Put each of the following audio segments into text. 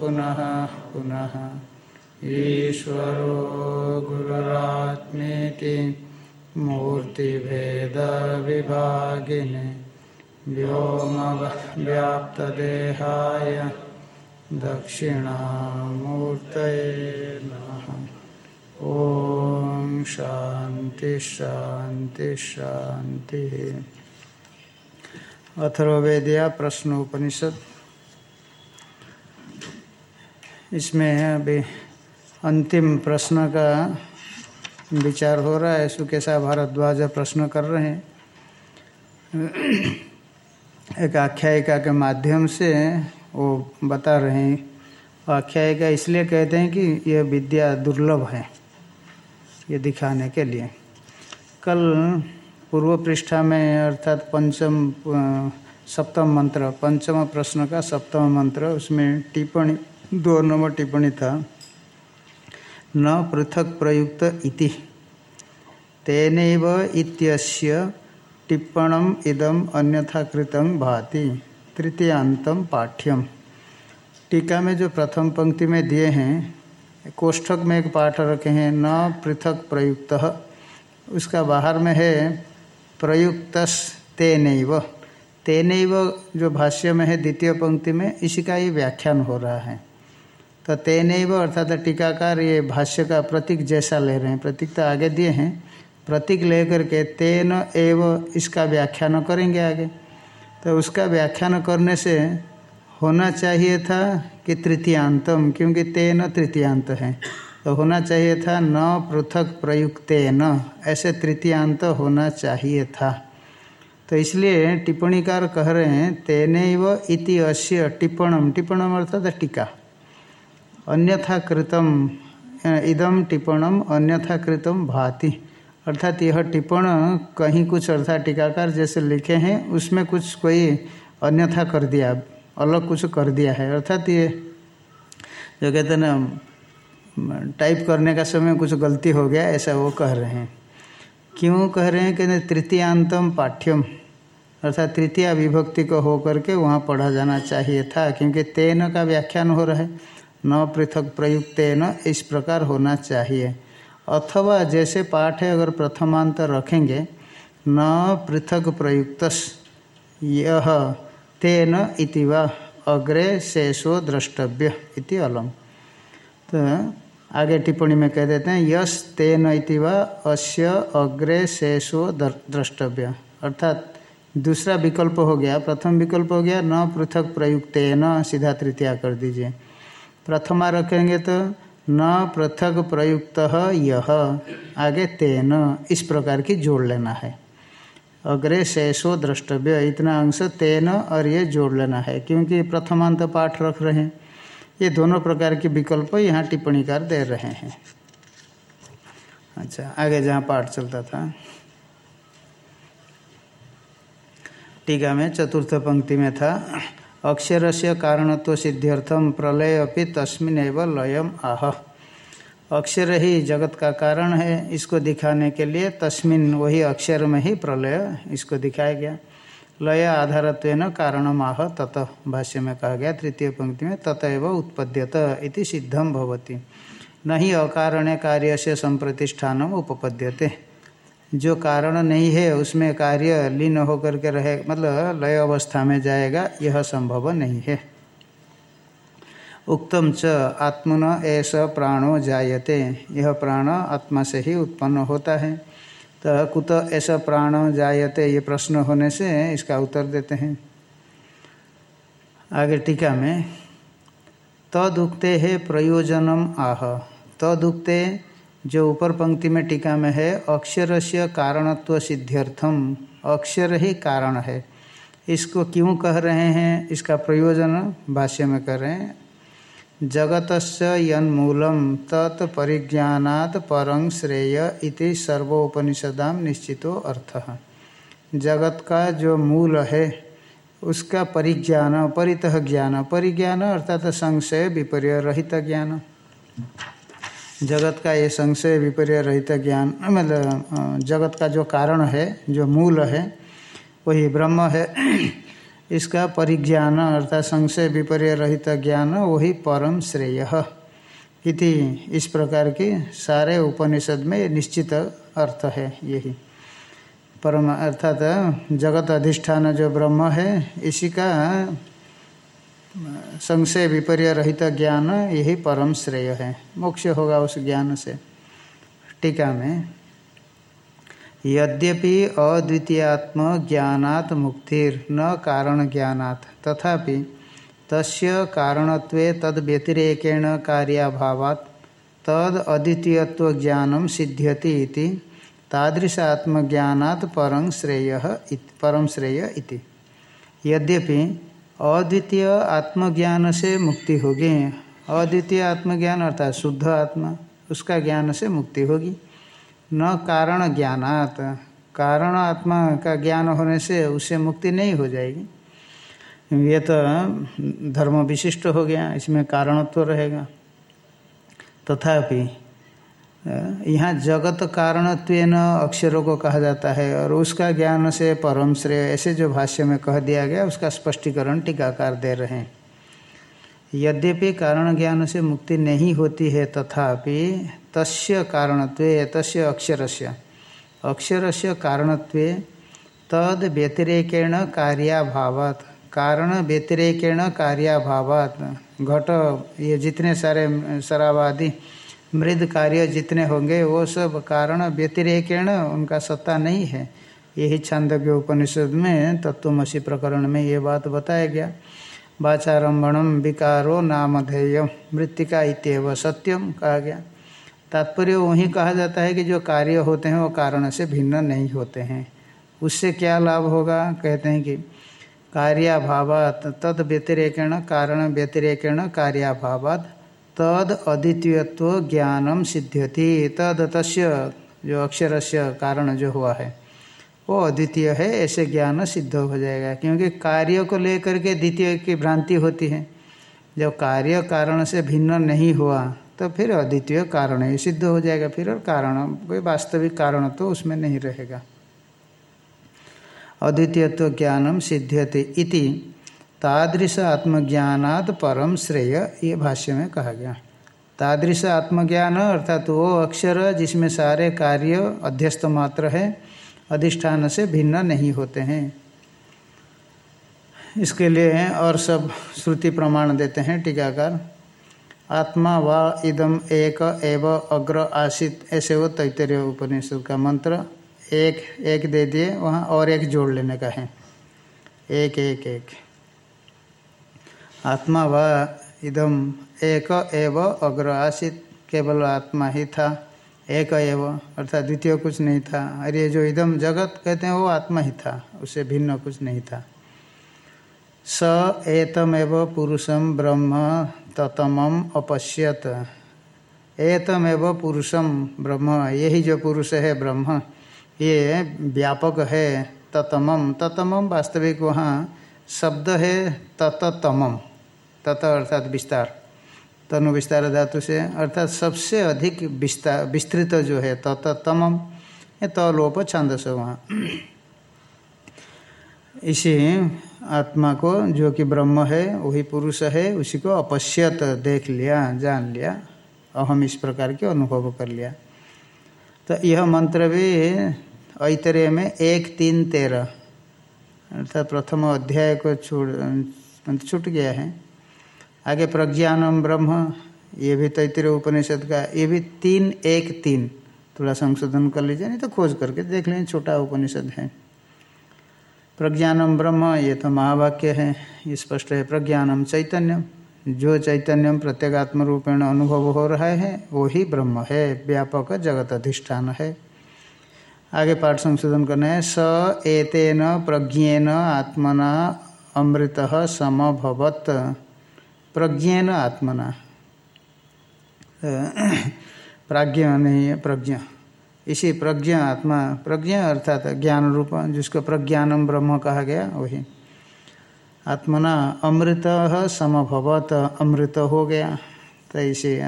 पुनः पुनः ईश्वरो गुरुरात्मेति मूर्तिभेदविभागिने व्योमव्याप्तदेहाय दक्षिणामूर्तये नमः। ॐ शांति शांति अथर्ववेदिया प्रश्न उपनिषद इसमें अभी अंतिम प्रश्न का विचार हो रहा है। सुकेशा भारद्वाज प्रश्न कर रहे हैं। एक आख्यायिका के माध्यम से वो बता रहे हैं। आख्यायिका इसलिए कहते हैं कि यह विद्या दुर्लभ है। ये दिखाने के लिए। कल पूर्व पृष्ठा में अर्थात पंचम सप्तम मंत्र, पंचम प्रश्न का सप्तम मंत्र, उसमें टिप्पणी, दो नंबर टिप्पणी था। न पृथक प्रयुक्त इति। तेनैव इत्यस्य टिप्पणम इदम अन्यथा कृतं भाति। तृतीयांतम पाठ्यम। टीका में जो प्रथम पंक्ति में दिए हैं कोष्ठक में एक पाठ रखे हैं, न पृथक प्रयुक्त। उसका बाहर में है, प्रयुक्तस तेनैव। तेनैव जो भाष्य में है, द्वितीय पंक्ति में, इसी का ही व्याख्यान हो रहा है। तो तेनैव अर्थात टीकाकार ये भाष्य का प्रतीक जैसा ले रहे हैं। प्रतीक तो आगे दिए हैं। प्रतीक लेकर के तेन एव इसका व्याख्यान करेंगे आगे। तो उसका व्याख्यान करने से होना चाहिए था कि तृतीयांतम, क्योंकि तेन तृतीयांत है। तो होना चाहिए था न पृथक प्रयुक्त न ऐसे तृतीयांत होना चाहिए था। तो इसलिए टिप्पणीकार कह रहे हैं, तेनैव इति अश्य टिप्पणम टिप्पणम अर्थात टीका। अन्यथा कृतम इदम टिप्पणम अन्यथा कृतम भाति। अर्थात यह टिप्पण कहीं कुछ अर्थात टीकाकार जैसे लिखे हैं, उसमें कुछ कोई अन्यथा कर दिया। अलग कुछ कर दिया है। अर्थात ये जो कहते हैं ना, टाइप करने का समय कुछ गलती हो गया, ऐसा वो कह रहे हैं। क्यों कह रहे हैं? कि तृतीयांतम पाठ्यम। अर्थात तृतीय विभक्ति को हो करके वहाँ पढ़ा जाना चाहिए था, क्योंकि तेन का व्याख्यान हो रहा है। न पृथक प्रयुक्त न इस प्रकार होना चाहिए। अथवा जैसे पाठ है, अगर प्रथमांत रखेंगे, न पृथक प्रयुक्त यह तेन वा अग्रे शेषो द्रष्टव्य इति अलम। तो आगे टिप्पणी में कह देते हैं यश तेन इति वा अस्य अग्रे शेषो द्रष्टव्य। अर्थात दूसरा विकल्प हो गया, प्रथम विकल्प हो गया, न पृथक प्रयुक्त न सीधा तृतीया कर दीजिए। प्रथमा रखेंगे तो न पृथक प्रयुक्त यह आगे तेन, इस प्रकार की जोड़ लेना है। अग्रे शेषो द्रष्टव्य। इतना अंश तेन और ये जोड़ लेना है, क्योंकि प्रथमांत पाठ रख रहे हैं। ये दोनों प्रकार के विकल्प यहाँ टिप्पणीकार दे रहे हैं। अच्छा आगे जहाँ पाठ चलता था। टीका में चतुर्थ पंक्ति में था अक्षर से कारणत्व सिद्ध्यर्थम प्रलय अपि तस्मिन लयम आह। अक्षर ही जगत का कारण है, इसको दिखाने के लिए तस्मिन वही अक्षर में ही प्रलय इसको दिखाया गया। लय आधारत्व कारण आह तत भाष्य में कहा गया, तृतीय पंक्ति में ततएव उत्पद्यत इति सिद्धम भवति। न ही अकारण कार्य से संप्रतिष्ठान उपपद्यते। जो कारण नहीं है, उसमें कार्य लीन होकर के रहे मतलब लय अवस्था में जाएगा, यह संभव नहीं है। उक्तम च, आत्मन ऐसा प्राणो जायते। यह प्राण आत्मा से ही उत्पन्न होता है। तो कुत ऐसा प्राण जायते, ये प्रश्न होने से इसका उत्तर देते हैं। आगे टीका में, तदुक्ते है प्रयोजनम आह। तदुक्ते जो ऊपर पंक्ति में टीका में है अक्षर से कारणत्व सिद्ध्यर्थम। अक्षर ही कारण है। इसको क्यों कह रहे हैं? इसका प्रयोजन भाष्य में कर रहे हैं। जगत यन्मूलम तत्परिज्ञात परं श्रेय इति सर्वोपनिषदाम निश्चितो अर्थ। जगत का जो मूल है, उसका परिज्ञान, परितः ज्ञान। परिज्ञान अर्थात संशय, विपर्य रहित ज्ञान। जगत का ये संशय, विपर्य रहित ज्ञान मतलब जगत का जो कारण है, जो मूल है, वही ब्रह्म है। इसका परिज्ञान अर्थात संशय विपर्य रहित ज्ञान, वही परम श्रेय। इति इस प्रकार की सारे उपनिषद में निश्चित अर्थ है यही। परम अर्थात जगत अधिष्ठान जो ब्रह्म है, इसी का संशय विपर्य रहित ज्ञान यही परम श्रेय है। मोक्ष होगा उस ज्ञान से। टीका में यद्यपि अद्वितीयात्म ज्ञानात् मुक्तिर न कारण ज्ञानात् तथापि तस्य कारणत्वे तद व्यतिरेकेण कार्याभावात् तद अद्वितीयत्व ज्ञानम सिद्ध्यति इति तादृश आत्मज्ञानात् परम श्रेय परम श्रेय इति। यद्यपि अद्वितीय आत्मज्ञान से मुक्ति होगी, अद्वितीय आत्मज्ञान अर्थात शुद्ध आत्मा, उसका ज्ञान से मुक्ति होगी। न कारण ज्ञानात, कारण आत्मा का ज्ञान होने से उससे मुक्ति नहीं हो जाएगी। ये तो धर्म विशिष्ट हो गया, इसमें कारणत्व तो रहेगा। तथापि तो यहाँ जगत कारणत्व अक्षरों को कहा जाता है, और उसका ज्ञान से परम श्रेय, ऐसे जो भाष्य में कह दिया गया, उसका स्पष्टीकरण टीकाकार दे रहे हैं। यद्यपि कारण ज्ञान से मुक्ति नहीं होती है, तथापि तस्य कारणत्व, तस्य अक्षरस्य। अक्षरस्य कारणत्व तद व्यतिरेकेण कार्याभावात। कारण व्यतिरेकेण कार्याभावात। घट, ये जितने सारे शराबादी मृद कार्य जितने होंगे, वो सब कारण व्यतिरेकेण उनका सत्ता नहीं है। यही छांदव्य उपनिषद में तत्वमसी प्रकरण में ये बात बताया गया। वाचारंभणम विकारो नामधेय मृतिका इतव सत्यम कहा गया। तात्पर्य वही कहा जाता है कि जो कार्य होते हैं वो कारण से भिन्न नहीं होते हैं। उससे क्या लाभ होगा? कहते हैं कि कार्याभावात तद व्यतिरेकेण कारण व्यतिरेकेण कार्याभावात तद अद्वितीयत्व ज्ञानम सिद्ध्यति। तद तस्य जो अक्षर से कारण जो हुआ है, वो अद्वितीय है, ऐसे ज्ञान सिद्ध हो जाएगा। क्योंकि कार्य को लेकर के द्वितीय की भ्रांति होती है। जब कार्य कारण से भिन्न नहीं हुआ तो फिर अद्वितीय कारण ही। सिद्ध हो जाएगा फिर, और कारण, कोई वास्तविक कारण तो उसमें नहीं रहेगा। अद्वितीयत्व ज्ञानम सिद्ध्यति इति। तादृश आत्मज्ञानाद परम श्रेय, ये भाष्य में कहा गया। तादृश आत्मज्ञान अर्थात वो अक्षर जिसमें सारे कार्य अध्यस्त मात्र है, अधिष्ठान से भिन्न नहीं होते हैं। इसके लिए और सब श्रुति प्रमाण देते हैं टीकाकार। आत्मा व इदम एक एव अग्र आशित ऐसे वो तैतरीय उपनिषद का मंत्र, एक एक दे दिए, वहाँ और एक जोड़ लेने का है। एक एक एक। आत्मा व इदम एक एव अग्र आसित, केवल आत्मा ही था, एक एव, अर्थात द्वितीय कुछ नहीं था। अरे जो इदम जगत कहते हैं, वो आत्मा ही था उससे भिन्न कुछ नहीं था। स एतमेव पुरुषम ब्रह्म ततम अपश्यत। एतमेव पुरुषम ब्रह्म, यही जो पुरुष है ब्रह्म, ये व्यापक है ततमम ततमम वास्तविक वहाँ शब्द है तततमम। तत अर्थात विस्तार। तनु विस्तार धातु से अर्थात सबसे अधिक विस्तार विस्तृत जो है तत तमम ये तलोप छंदस वहाँ। इसी आत्मा को जो कि ब्रह्म है, वही पुरुष है उसी को अपश्यत देख लिया, जान लिया अहम इस प्रकार के अनुभव कर लिया। तो यह मंत्र भी ऐतरेय में एक, तीन, तेरह, अर्थात प्रथम अध्याय को छूट छूट गया है। आगे प्रज्ञानम ब्रह्म, ये भी तैतिर उपनिषद का, ये भी तीन, एक, तीन, थोड़ा संशोधन कर लीजिए, नहीं तो खोज करके देख लें, छोटा उपनिषद है। प्रज्ञानम ब्रह्म, ये तो महावाक्य है। ये स्पष्ट है प्रज्ञानम चैतन्यम जो चैतन्यम प्रत्येगात्म रूपेण अनुभव हो रहा है वो ही ब्रह्म है, व्यापक जगत अधिष्ठान है। आगे पाठ संशोधन करना है। स एतेन प्रज्ञेन आत्मना अमृत समभवत। प्रज्ञेन आत्मना। प्राज्ञ नहीं है, प्रज्ञा। इसी प्रज्ञा आत्मा, प्रज्ञा अर्थात ज्ञान रूप जिसको प्रज्ञानम ब्रह्म कहा गया, वही। आत्मना अमृत समभवत, अमृत हो गया। तो इसे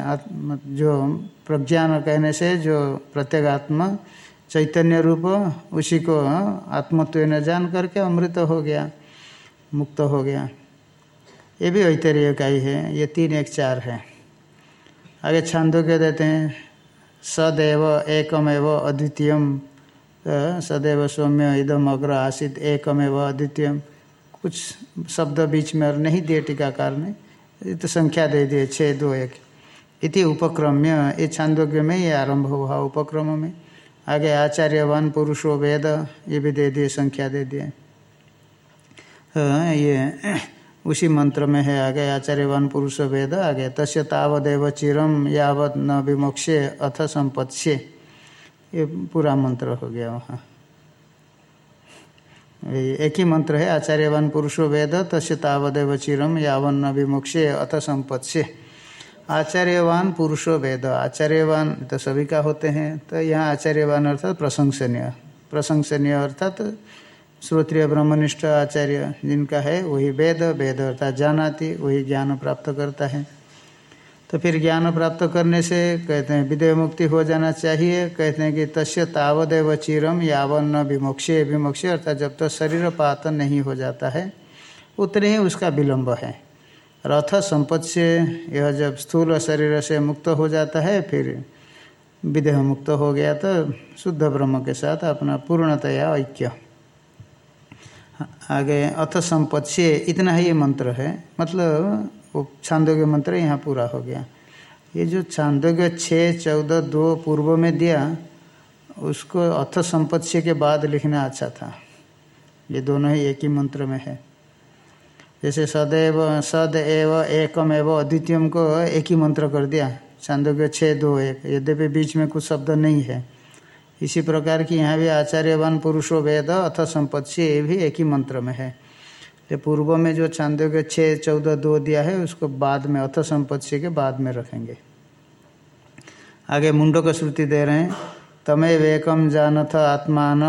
जो प्रज्ञान कहने से, जो प्रत्येक आत्मा चैतन्य रूप, उसी को आत्मत्व न जान करके अमृत हो गया, मुक्त हो गया। ये भी ऐतरीय ही है, ये तीन एक चार है। आगे छांदो के देते हैं। सदैव एकमेव अद्वितीयम सदैव सौम्य इदम अग्र आसित, एकमेव अद्वितीयम। कुछ शब्द बीच में और नहीं दिए टीकाकार ने तो संख्या दे दिए, छः, दो, एक। इति उपक्रम्य, ये छांदोग्य में ये आरंभ हुआ उपक्रम में। आगे आचार्यवान पुरुषो वेद, ये भी दे दिए, संख्या दे दिए। ये उसी मंत्र में है, आगे आचार्यवान पुरुष वेद, आगे, तस्य तावदेव चिरम यावत न विमोक्षे अथ संपत्स्य ये पूरा मंत्र हो गया वहाँ। एक ही मंत्र है, आचार्यवान पुरुषो वेद, तस्य तावदेव चिरम यावन न विमोक्षे अथ संपत्स्य आचार्यवान पुरुषो वेद, आचार्यवान तो सभी का होते हैं तो यहाँ आचार्यवान अर्थात प्रशंसनीय प्रशंसनीय अर्थात श्रोत्रिय ब्रह्मनिष्ठ आचार्य जिनका है, वही वेद वेद अर्थात जानाति, वही ज्ञान प्राप्त करता है। तो फिर ज्ञान प्राप्त करने से कहते हैं, विदेह मुक्ति हो जाना चाहिए। कहते हैं कि तस्य तावदेव चिरम यावन न विमोक्षे विमोक्षे अर्थात जब तक तो शरीर पातन नहीं हो जाता है, उतने ही उसका विलम्ब है। रथ संपत्ति से यह जब स्थूल शरीर से मुक्त हो जाता है, फिर विदेह मुक्त हो गया तो शुद्ध ब्रह्म के साथ अपना पूर्णतया ऐक्य। आगे, अथ संपत्ति इतना ही ये मंत्र है। मतलब वो छांदोग्य मंत्र यहाँ पूरा हो गया। ये जो छांदोग्य छः चौदह, दो पूर्व में दिया, उसको अथ संपत्ति के बाद लिखना अच्छा था। ये दोनों ही एक ही मंत्र में है। जैसे सदैव, सद एव, एकम एव, अद्वितीयम को एक ही मंत्र कर दिया। छांदोग्य छः दो, एक। यद्यपि बीच में कुछ शब्द नहीं है। इसी प्रकार की यहाँ भी आचार्यवान पुरुषो वेद अथ संपत्ति ये भी एक ही मंत्र में है। ये पूर्व में जो चांदो के छः चौदह, दो दिया है, उसको बाद में, अथ संपत्ति के बाद में रखेंगे। आगे मुंडो का श्रुति दे रहे हैं, तमे वेकम जानथ आत्मान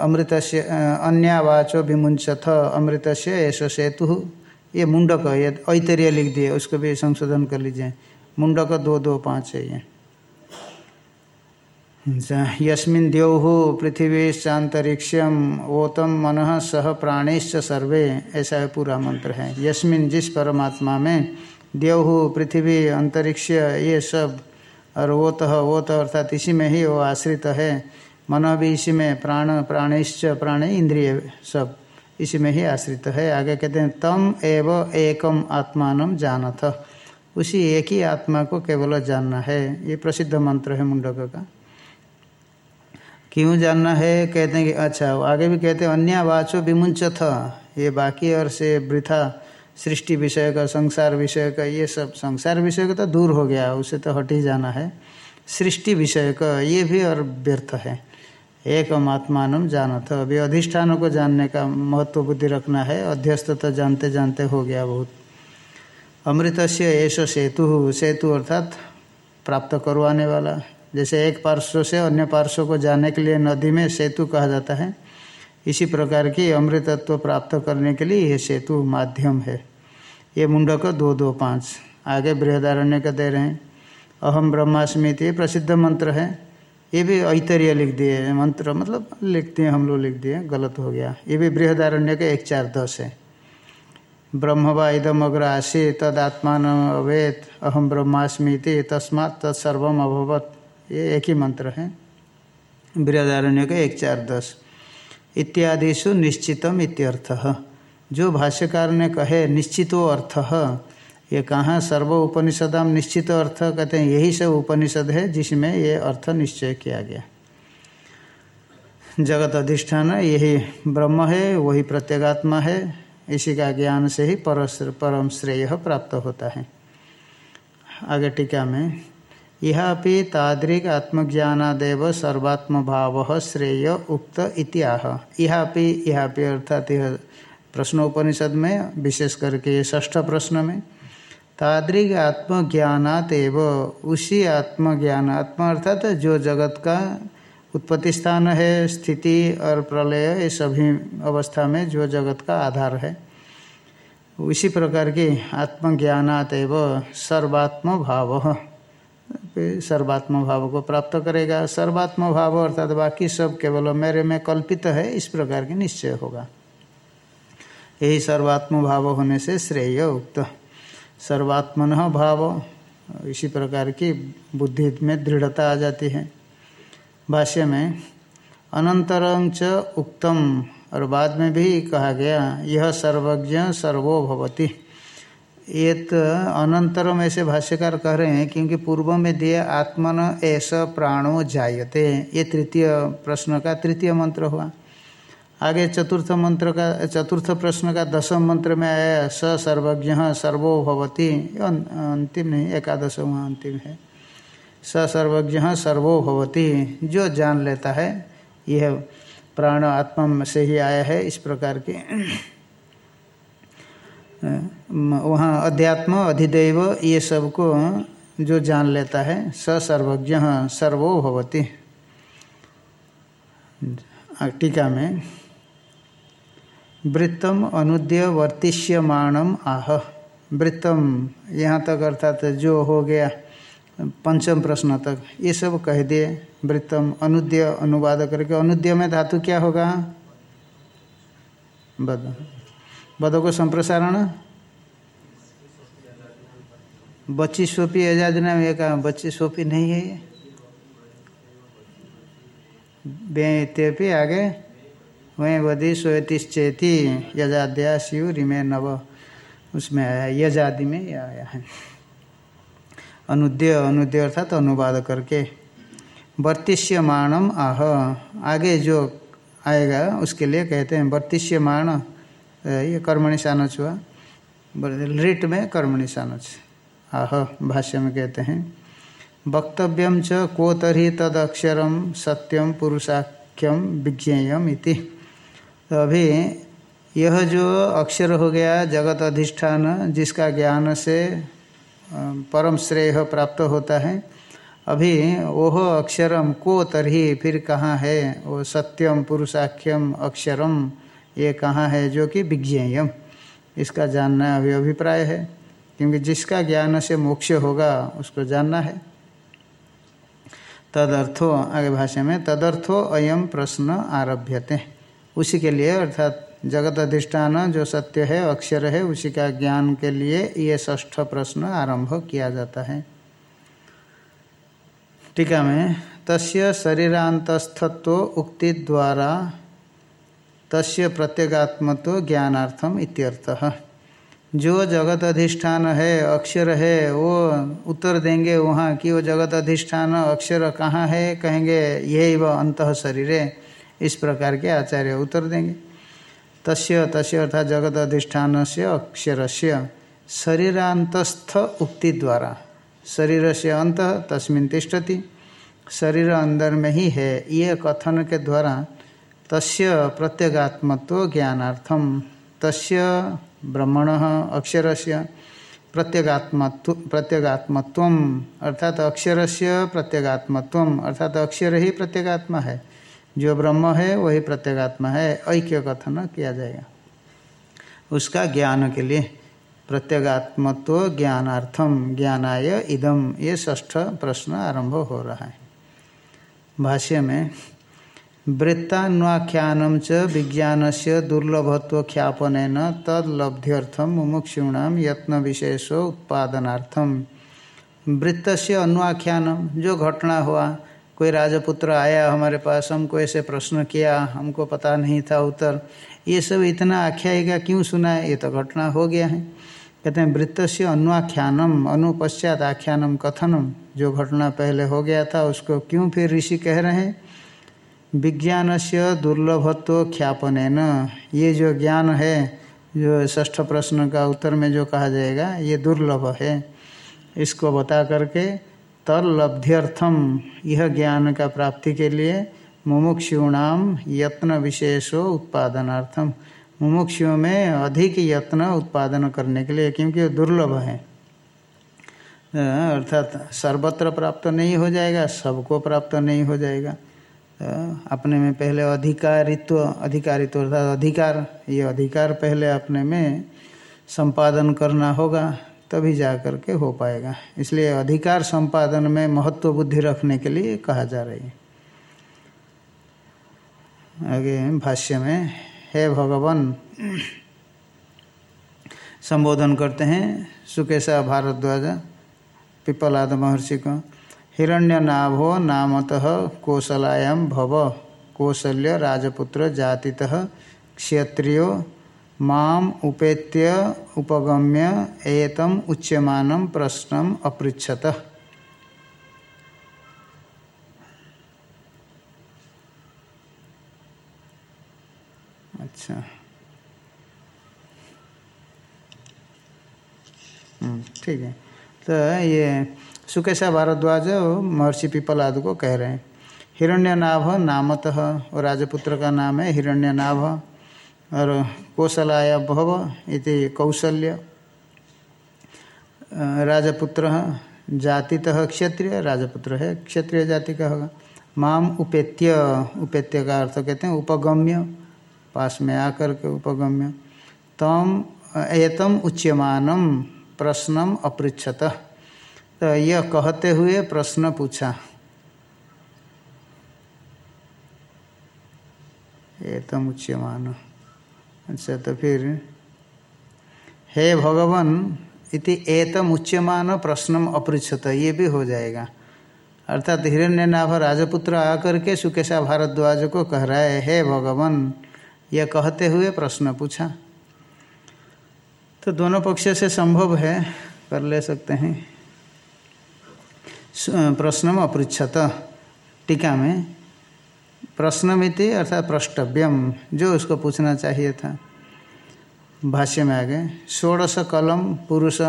अमृत से अन्यावाचो विमुंचथ अमृत से ऐसा सेतु। ये मुंडक, ये ऐतरीय लिख दिए, उसको भी संशोधन कर लीजिए। मुंडक दो दो, पाँच है ये। यस्मिन् द्यौः पृथिवीश्चातरिक्ष्यम ओतम मन सह प्राणेश्च सर्वे। ऐसा है पूरा मंत्र है। यस्मिन जिस परमात्मा में द्यौह पृथ्वी अंतरिक्ष ये सब और वोत वोत अर्थात इसी में ही वो आश्रित है। मन भी इसी में, प्राण प्राणेश्च, प्राण इंद्रिय सब इसी में ही आश्रित है। आगे कहते हैं, तम एव एकम आत्मान जानथ उसी एक ही आत्मा को केवल जानना है। ये प्रसिद्ध मंत्र है मुंडक का। क्यों जानना है? कहते हैं कि अच्छा आगे भी कहते हैं, अन्य वाचो विमुंच ये बाकी और से वृथा, सृष्टि विषय का, संसार विषय का, ये सब संसार विषय का तो दूर हो गया, उसे तो हट ही जाना है। सृष्टि विषय का, ये भी और व्यर्थ है। एक आत्मान जाना था अभी अधिष्ठानों को जानने का महत्व बुद्धि रखना है, अध्यस्त तो जानते जानते हो गया बहुत। अमृत से ऐसा सेतु सेतु अर्थात प्राप्त करवाने वाला। जैसे एक पार्श्व से अन्य पार्श्व को जाने के लिए नदी में सेतु कहा जाता है। इसी प्रकार की अमृतत्व प्राप्त करने के लिए यह सेतु माध्यम है। ये मुंडक दो दो पाँच। आगे बृहदारण्य का दे रहे हैं। अहम ब्रह्मास्मृति प्रसिद्ध मंत्र है। ये भी ऐतरीय लिख दिए मंत्र मतलब लिखते हैं, हम लोग लिख दिए गलत हो गया। ये भी बृहदारण्य का एक चार दस है। ब्रह्म व इदम अग्र आशी तदात्मान अवेत अहम ब्रह्मास्मृति तस्मात्, तत्सर्वम अभवत। ये एक ही मंत्र है। बृहदारण्य का एक चार दस। इत्यादिशु निश्चितम इत्यर्थ। जो भाष्यकार ने कहे, निश्चितो अर्थ। ये कहाँ सर्व उपनिषदाम निश्चित अर्थ कहते हैं, यही सब उपनिषद है जिसमें ये अर्थ निश्चय किया गया। जगत अधिष्ठान, यही ब्रह्म है, वही प्रत्यगात्मा है। इसी का ज्ञान से ही परम श्रेय प्राप्त होता है। आगे टीका में इहापि तादृक आत्मज्ञानादेव सर्वात्म भाव श्रेय उक्त इतिहाह इहापि इहापि अर्थात यह प्रश्नोपनिषद में, विशेष करके ष्ठ प्रश्न में, तादृक आत्मज्ञानात एव उसी आत्मज्ञान, आत्मा अर्थात जो जगत का उत्पत्ति स्थान है, स्थिति और प्रलय, ये सभी अवस्था में जो जगत का आधार है, उसी प्रकार की आत्मज्ञानात एवं सर्वात्म भाव सर्वात्म भाव को प्राप्त करेगा। सर्वात्म भाव अर्थात बाकी सब केवल मेरे में कल्पित है, इस प्रकार की निश्चय होगा। यही सर्वात्म भाव होने से श्रेय उक्त। सर्वात्मन भाव, इसी प्रकार की बुद्धि में दृढ़ता आ जाती है। भाष्य में अनंतरम च उक्तम, और बाद में भी कहा गया, यह सर्वज्ञ सर्वो भवती। ये तो अनंतरम ऐसे भाष्यकार कह रहे हैं, क्योंकि पूर्व में दिए आत्मन ऐसा प्राणो जायते। ये तृतीय प्रश्न का तृतीय मंत्र हुआ। आगे चतुर्थ मंत्र का, चतुर्थ प्रश्न का दसम मंत्र में आया स सर्वज्ञ सर्वो भवती। अंतिम नहीं, एकादश वहाँ अंतिम है। स सर्वज्ञ सर्वो भवती। जो जान लेता है, यह प्राण आत्मा से ही आया है, इस प्रकार के। वहाँ अध्यात्म, अधिदेव, ये सबको जो जान लेता है स सर्वज्ञ सर्वो भवती। टीका में, वृत्तम अनुद्य वर्तिष्यमाणम आह। वृत्तम, यहाँ तक अर्थात जो हो गया, पंचम प्रश्न तक, ये सब कह दिए, वृत्तम अनुद्य अनुवाद करके। अनुद्य में धातु क्या होगा? बद बदों को संप्रसारण? बच्ची सोपी एजादिना में कहा, बच्ची सोपी नहीं है ये। बेत्यपि आगे, वहीं वधि सोतिश्चेती यजाद्या शिव रिमे नव, उसमें आया, यजादि में यह आया है। अनुद्य अनुद्य अर्थात तो अनुवाद करके। वर्तिष्यमाणम आह, आगे जो आएगा, उसके लिए कहते हैं वर्तिष्यमाण। ये कर्मणि सानच हुआ। लिट में कर्मणि सानच आह, भाष्य में कहते हैं वक्तव्यम च को तरी तदक्षरम सत्यम पुरुषाख्यम विज्ञेयम इति। तो अभी यह जो अक्षर हो गया, जगत अधिष्ठान, जिसका ज्ञान से परम श्रेय प्राप्त होता है, अभी ओह अक्षरम को तरही फिर कहाँ है? वो सत्यम पुरुषाख्यम अक्षरम ये कहाँ है जो कि विज्ञेयम। इसका जानना अभी अभिप्राय है, क्योंकि जिसका ज्ञान से मोक्ष होगा, उसको जानना है। तदर्थो, आगे भाषा में, तदर्थो अयम प्रश्न आरभ्यते। उसी के लिए, अर्थात जगत अधिष्ठान जो सत्य है, अक्षर है, उसी का ज्ञान के लिए ये ष्ठ प्रश्न आरंभ किया जाता है। टीका में, तस्य शरीरांतस्थत्व उक्ति द्वारा तस्य प्रत्यगात्मत्व ज्ञानार्थम इत्यर्थः। जो जगत अधिष्ठान है, अक्षर है, वो उत्तर देंगे वहाँ कि वो जगत अधिष्ठान, अक्षर कहाँ है, कहेंगे, यही वह अंत शरीर। इस प्रकार के आचार्य उत्तर देंगे। तस्य तस्य अर्थात जगत अधिष्ठान से अक्षर से शरीरांतस्थ उक्ति द्वारा। शरीर से अंत तस्मिन तिष्ठति। शरीर अंदर में ही है। ये कथन के द्वारा तस्य प्रत्यगात्मत्व ज्ञानार्थम तस्य ब्रह्मण अक्षर से प्रत्यगात्मत्व प्रत्यगात्मत्व अर्थात अक्षर से प्रत्यगात्मत्व अर्थात अक्षर ही प्रत्यगात्मा है। जो ब्रह्म है, वही प्रत्यगात्मा है। ऐक्य कथन किया जाएगा। उसका ज्ञान के लिए प्रत्यगात्मत्व ज्ञानार्थम ज्ञानाय इदम ये ष्ठ प्रश्न आरंभ हो रहा है। भाष्य में वृत्तान्वाख्यान च विज्ञान से दुर्लभत्व ख्यापन तदलब्ध्यर्थम मुमुक्षुण यत्न विशेषो उत्पादनार्थम वृत्त से अन्वाख्यानम जो घटना हुआ, कोई राजपुत्र आया हमारे पास, हमको ऐसे प्रश्न किया, हमको पता नहीं था उत्तर। ये सब इतना आख्यायिका क्यों सुना है? ये तो घटना हो गया है। कहते हैं वृत्त से अनुआख्यानम अनुपश्चात आख्यानम कथनम जो घटना पहले हो गया था, उसको क्यों फिर ऋषि कह रहे हैं? विज्ञान से दुर्लभत्व ख्यापन ये जो ज्ञान है, जो ष्ठ प्रश्न का उत्तर में जो कहा जाएगा, ये दुर्लभ है। इसको बता करके तलब्ध्यर्थम यह ज्ञान का प्राप्ति के लिए मुमुक्षुणाम यत्न विशेषो उत्पादनार्थम। मुमुक्षुओं में अधिक यत्न उत्पादन करने के लिए, क्योंकि दुर्लभ है। अर्थात सर्वत्र प्राप्त नहीं हो जाएगा, सबको प्राप्त नहीं हो जाएगा। अपने में पहले अधिकारित्व अधिकारित्व अर्थात अधिकार, ये अधिकार पहले अपने में संपादन करना होगा, तभी जा कर के हो पाएगा। इसलिए अधिकार संपादन में महत्व बुद्धि रखने के लिए कहा जा रही है। आगे भाष्य में, हे भगवान, संबोधन करते हैं सुकेशा भारद्वाज, पिपलाद महर्षि को। हिरण्य नाभो नामतः कौशलायाम भव। कौशल्य राजपुत्र जातितः क्षत्रियो माम उपेत्य उपगम्य एतम उच्यमानम प्रश्न अपृछत अच्छा। हम्म, ठीक है। तो ये सुकेशा भारद्वाज महर्षि पीपल आदि को कह रहे हैं, हिरण्यनाभ नामतः, और राजपुत्र का नाम है हिरण्यनाभ, और कौशलाय भव इति कौशल्य। राजपुत्र जातितः क्षत्रिय, राजपुत्र है क्षत्रिय जाति का होगा माम उपेत्य उपेत्य का अर्थ कहते हैं उपगम्य, पास में आकर के उपगम्य। तम, एतम उच्यमानम, प्रश्नम अपृछत तो यह कहते हुए प्रश्न पूछा। एतम उच्यमान अच्छा तो फिर, हे भगवान, इति एतम उच्यमान प्रश्नम अपृछत ये भी हो जाएगा। अर्थात हिरण्य नाभ राजपुत्र आकर के सुकेशा भारद्वाज को कह रहा है, हे भगवान, यह कहते हुए प्रश्न पूछा। तो दोनों पक्ष से संभव है, कर ले सकते हैं। प्रश्नम अपृछत टीका में प्रश्नमिति अर्थात प्रष्टव्यम। जो उसको पूछना चाहिए था। भाष्य में आगे। षोड़श कलम पुरुष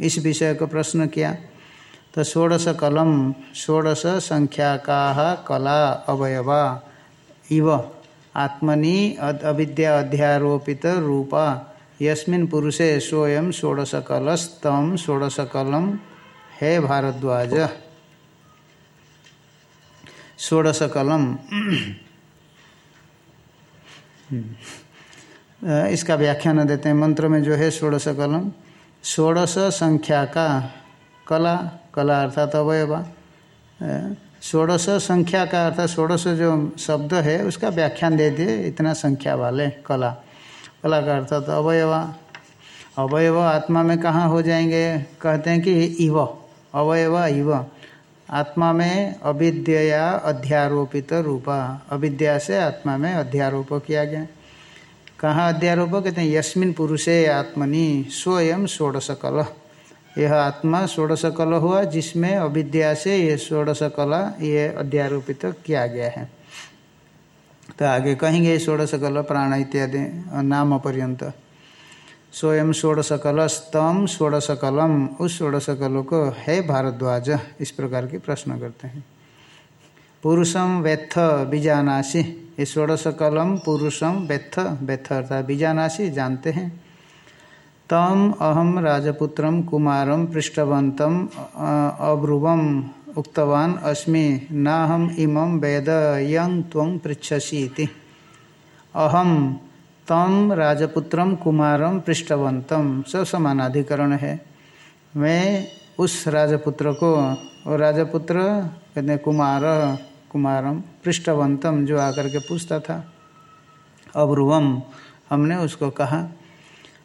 इस विषय का प्रश्न किया। तो षोड़श कलम, षोड़श संख्या का कला अवयवा। इव आत्मनि अविद्या अध्यारोपित रूपा। यस्मिन पुरुषे स्वयं षोडशकलस्तम षोडशकलम हे भारद्वाज। षोडशकलम। इसका व्याख्यान देते हैं। मंत्र में जो है षोड़श कलम षोडश संख्या का कला कला अर्थात अवयवा। षोड़श संख्या का अर्थात षोड़श जो शब्द है, उसका व्याख्यान दे दिए इतना संख्या वाले कला। कला का अर्थात अवयवा। अवयव आत्मा में कहाँ हो जाएँगे? कहते हैं कि इव। अवयव इव। आत्मा में अविद्या अध्यारोपित रूपा। अविद्या से आत्मा में अध्यारोप किया गया। कहाँ अध्यारोप? कहते हैं, यस्मिन पुरुषे आत्मनि स्वयं षोड़श कला यह आत्मा षोड़श कल हुआ, जिसमें अविद्या से ये षोड़श कला ये अध्यारोपित किया गया है। तो आगे कहेंगे षोड़श कल प्राण इत्यादि, नाम पर्यंत। स्वयं षोड़श कल स्तम षोड़श कलम उस षोड़श कल को है भारद्वाज, इस प्रकार के प्रश्न करते हैं। पुरुषम व्यथ बीजानाशी ये षोड़श कलम पुरुषम व्यथ व्यथ अर्थात बीजानाशी जानते हैं। तम अहम राजपुत्र कुमारम पृष्ठवंतम अब्रुवम उक्तवान अस्मि। नाहम इमं वेद यं त्वं पृछसी अहम तम राजपुत्र कुमारम पृष्ठवंतम। सब समानाधिकरण है। मैं उस राजपुत्र को, और राजपुत्र कहते कुमार, कुमारम पृष्ठवंतम जो आकर के पूछता था। अब्रुवम, हमने उसको कहा।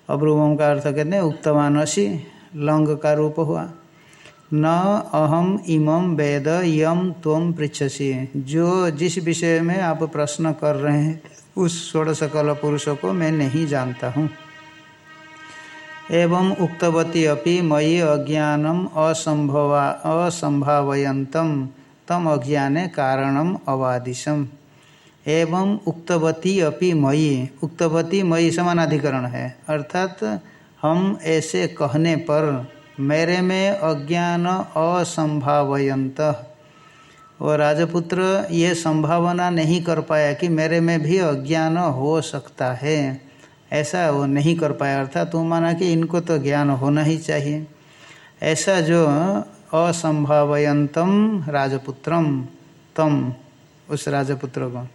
अब्रुवम का अर्थ कहते हैं उक्तवानसी, लंग का रूप हुआ। न अहम इमम वेद यम तम पृछसी जो जिस विषय में आप प्रश्न कर रहे हैं उस षोड़शकल पुरुषों को मैं नहीं जानता हूँ। एवं उक्तवती अपि मयि अज्ञानम असंभवा असंभावयंतम तम अज्ञाने कारणम अवादिशम। एवं उक्तवती अपि मयि, उक्तवती मयि समानाधिकरण है, अर्थात हम ऐसे कहने पर मेरे में अज्ञान असंभावयंत और राजपुत्र ये संभावना नहीं कर पाया कि मेरे में भी अज्ञान हो सकता है। ऐसा वो नहीं कर पाया। अर्थात वो माना कि इनको तो ज्ञान होना ही चाहिए। ऐसा जो असंभावयंतम राजपुत्रम, तम, उस राजपुत्र को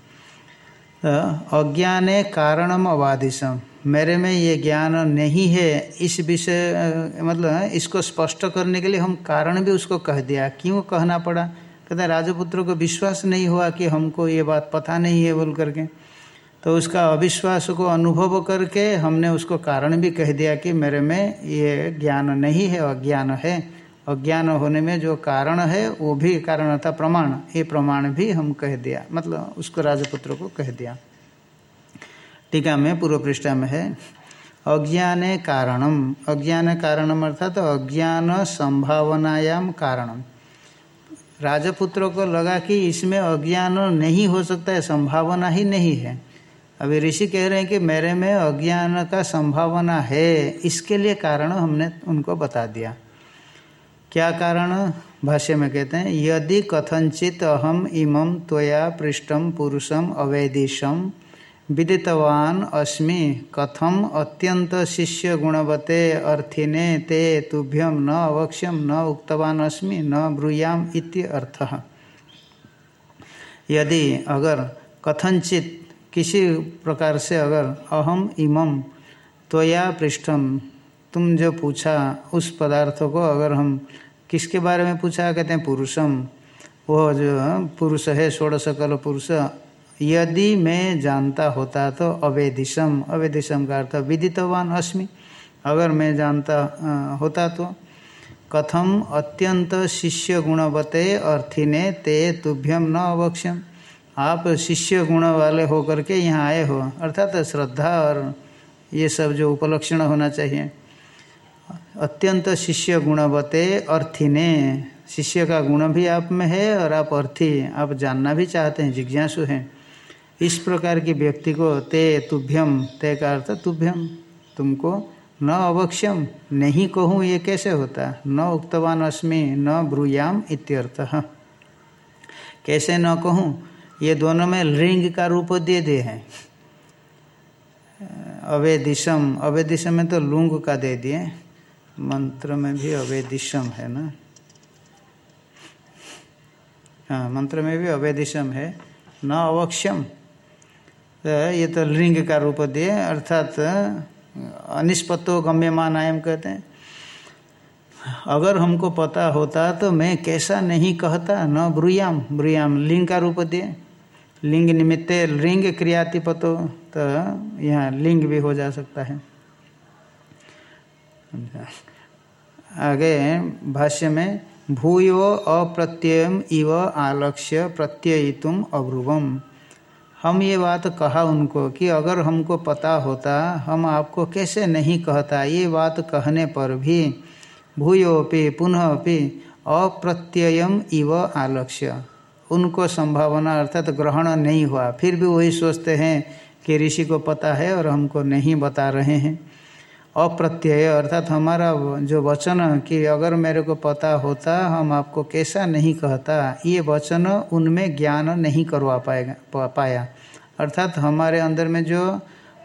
तो अज्ञाने कारणम अबाधिशम मेरे में ये ज्ञान नहीं है। इस विषय मतलब इसको स्पष्ट करने के लिए हम कारण भी उसको कह दिया। क्यों कहना पड़ा? कहते राजपुत्र को विश्वास नहीं हुआ कि हमको ये बात पता नहीं है, बोल करके। तो उसका अविश्वास को अनुभव करके हमने उसको कारण भी कह दिया कि मेरे में ये ज्ञान नहीं है, अज्ञान है। अज्ञान होने में जो कारण है, वो भी कारण था प्रमाण। ये प्रमाण भी हम कह दिया मतलब उसको राजपुत्र को कह दिया। टीका में पूर्व पृष्ठा में है, अज्ञान कारणम। अज्ञान कारणम अर्थात तो अज्ञान संभावनायाम कारणम। राजपुत्र को लगा कि इसमें अज्ञान नहीं हो सकता है संभावना ही नहीं है। अभी ऋषि कह रहे हैं कि मेरे में अज्ञान का संभावना है, इसके लिए कारण हमने उनको बता दिया। क्या कारण? भाष्य में कहते हैं, यदि कथनचित अहम इमं त्वया पृष्ठम पुरुषम अवैदिशम विदितवान अस्मि, कथम अत्यंत शिष्य गुणवते अर्थिने ते तुभ्यम न अवक्ष्यम न उक्तवान अस्मि, न ब्रूयाम इति अर्थः। यदि अगर कथनचित किसी प्रकार से अगर अहम इमम त्वया पृष्ठम तुम जो पूछा, उस पदार्थ को अगर हम किसके बारे में पूछा, कहते हैं पुरुषम, वो जो पुरुष है, षोड़श कल पुरुष यदि मैं जानता होता तो अवेदिशम अवेदिशम का अर्थ विदितवान अस्मि। अगर मैं जानता होता तो कथम अत्यंत शिष्य गुणवते अर्थिने ते तुभ्यम न अवक्ष्यम। आप शिष्य गुण वाले होकर के यहाँ आए हो। अर्थात श्रद्धा और ये सब जो उपलक्षण होना चाहिए। अत्यंत शिष्य गुणवते अर्थिने। शिष्य का गुण भी आप में है और आप अर्थी आप जानना भी चाहते हैं, जिज्ञासु हैं। इस प्रकार की व्यक्ति को ते तुभ्यम, ते का अर्थ तुभ्यम। तुमको न अवक्ष्यम, नहीं कहूँ ये कैसे होता? न उक्तवान अस्मि, न ब्रूयाम इत्यर्थ। कैसे न कहूँ? ये दोनों में लिंग का रूप दे दे हैं। अवेदिशम अवेदिशम में तो लुंग का दे दिए। मंत्र में भी अवेदिशम है ना? हाँ मंत्र में भी अवेदिशम है। न अवक्ष्यम तो ये तो लिंग का रूप दिए, अर्थात अनिष्पत्तो गम्यमान आयम कहते हैं। अगर हमको पता होता तो मैं कैसा नहीं कहता, न ब्रुयाम ब्रुयाम लिंग का रूप दिए। लिंग निमित्त लिंग क्रियातिपतो तो यहाँ लिंग भी हो जा सकता है। आगे भाष्य में, भूयो अप्रत्यय इव आलक्ष्य प्रत्ययितुम अब्रुवम। हम ये बात कहा उनको कि अगर हमको पता होता, हम आपको कैसे नहीं कहता? ये बात कहने पर भी भूयोपि पुनः अपि अप्रत्ययम इव आलक्ष्य। उनको संभावना अर्थात तो ग्रहण नहीं हुआ। फिर भी वही सोचते हैं कि ऋषि को पता है और हमको नहीं बता रहे हैं। अप्रत्यय, अर्थात हमारा जो वचन कि अगर मेरे को पता होता, हम आपको कैसा नहीं कहता, ये वचन उनमें ज्ञान नहीं करवा पाएगा पाया। अर्थात हमारे अंदर में जो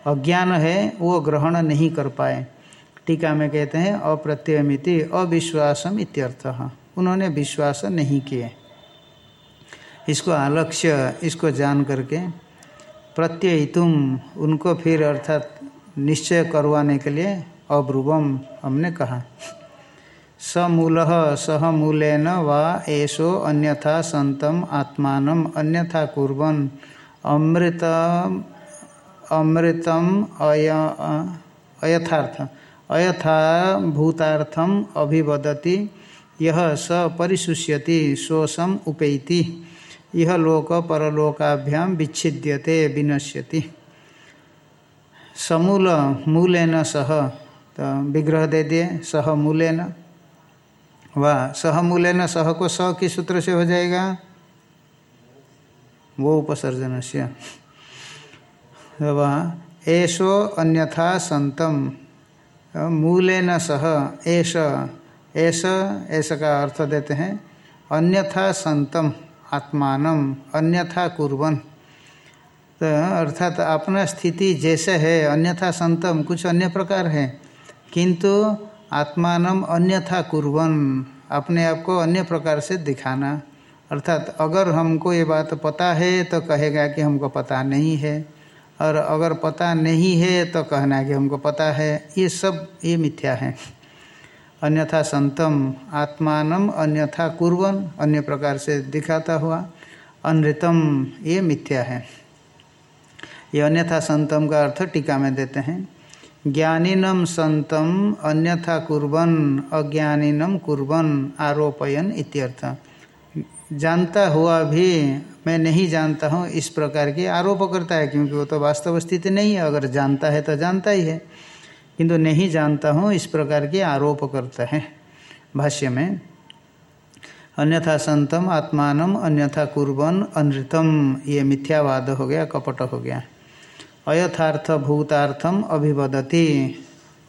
अज्ञान है, वो ग्रहण नहीं कर पाए। टीका में कहते हैं, अप्रत्ययमिति अविश्वासम इत्यर्थ। उन्होंने विश्वास नहीं किए। इसको आलक्ष्य इसको जान करके प्रत्यय तुम उनको फिर अर्थात निश्चय करवाने के लिए अब्रुवम हमने कहा। समूल सह मूलन वा एषो अन्यथा संतम आत्मान अन्यथा कुर्बन अमृत अमृतम अय, अयथार्थ, अयथा भूतार्थम अभिवदति। यह स परिशुष्यति शोषम उपेति। यह लोक परलोकाभ्याम विच्छिद्यते, विनश्यति। समूल मूलेन सह तो विग्रह दे दिए, सह मूलेन। वाह सह मूलेन सह को स किस सूत्र से हो जाएगा? वो उपसर्जन से वह ऐसो अन्यथा संतम। मूलेन सह ऐस ऐस ऐसा का अर्थ देते हैं। अन्यथा संतम आत्मान अन्यथा कुर्बन तो अर्थात अपना स्थिति जैसे है, अन्यथा संतम, कुछ अन्य प्रकार है। किंतु आत्मान अन्यथा कुर्बन अपने आप को अन्य प्रकार से दिखाना। अर्थात अगर हमको ये बात पता है तो कहेगा कि हमको पता नहीं है। और अगर पता नहीं है तो कहना कि हमको पता है। ये सब, ये मिथ्या है। अन्यथा संतम, आत्मान अन्यथा कुर्बन अन्य प्रकार से दिखाता हुआ। अनृतम, ये मिथ्या है। ये अन्यथा संतम का अर्थ टीका में देते हैं। ज्ञानीनम संतम, अन्यथा कुर्बन, अज्ञानीनम कुर्बन, आरोपयन इत्यर्थ। जानता हुआ भी मैं नहीं जानता हूँ, इस प्रकार की आरोप करता है, क्योंकि वो तो वास्तव स्थिति नहीं है। अगर जानता है तो जानता ही है। किंतु नहीं जानता हूँ, इस प्रकार की आरोप करता है। भाष्य में, अन्यथा संतम आत्मान अन्यथा कुर्बन, अनृतम, ये मिथ्यावाद हो गया, कपट हो गया। अयथार्थ भूतार्थम अभिवदति।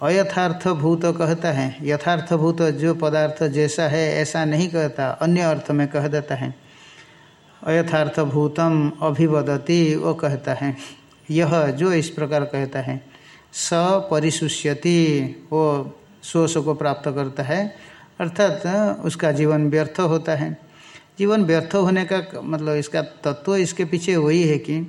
अयथार्थ भूत कहता है यथार्थ भूत जो पदार्थ जैसा है, ऐसा नहीं कहता, अन्य अर्थ में कह देता है। अयथार्थ भूतम अभिवदति, वो कहता है। यह जो इस प्रकार कहता है स परिशुष्यति वो शोष को प्राप्त करता है, अर्थात उसका जीवन व्यर्थ होता है। जीवन व्यर्थ होने का मतलब इसका तत्व इसके पीछे वही है कि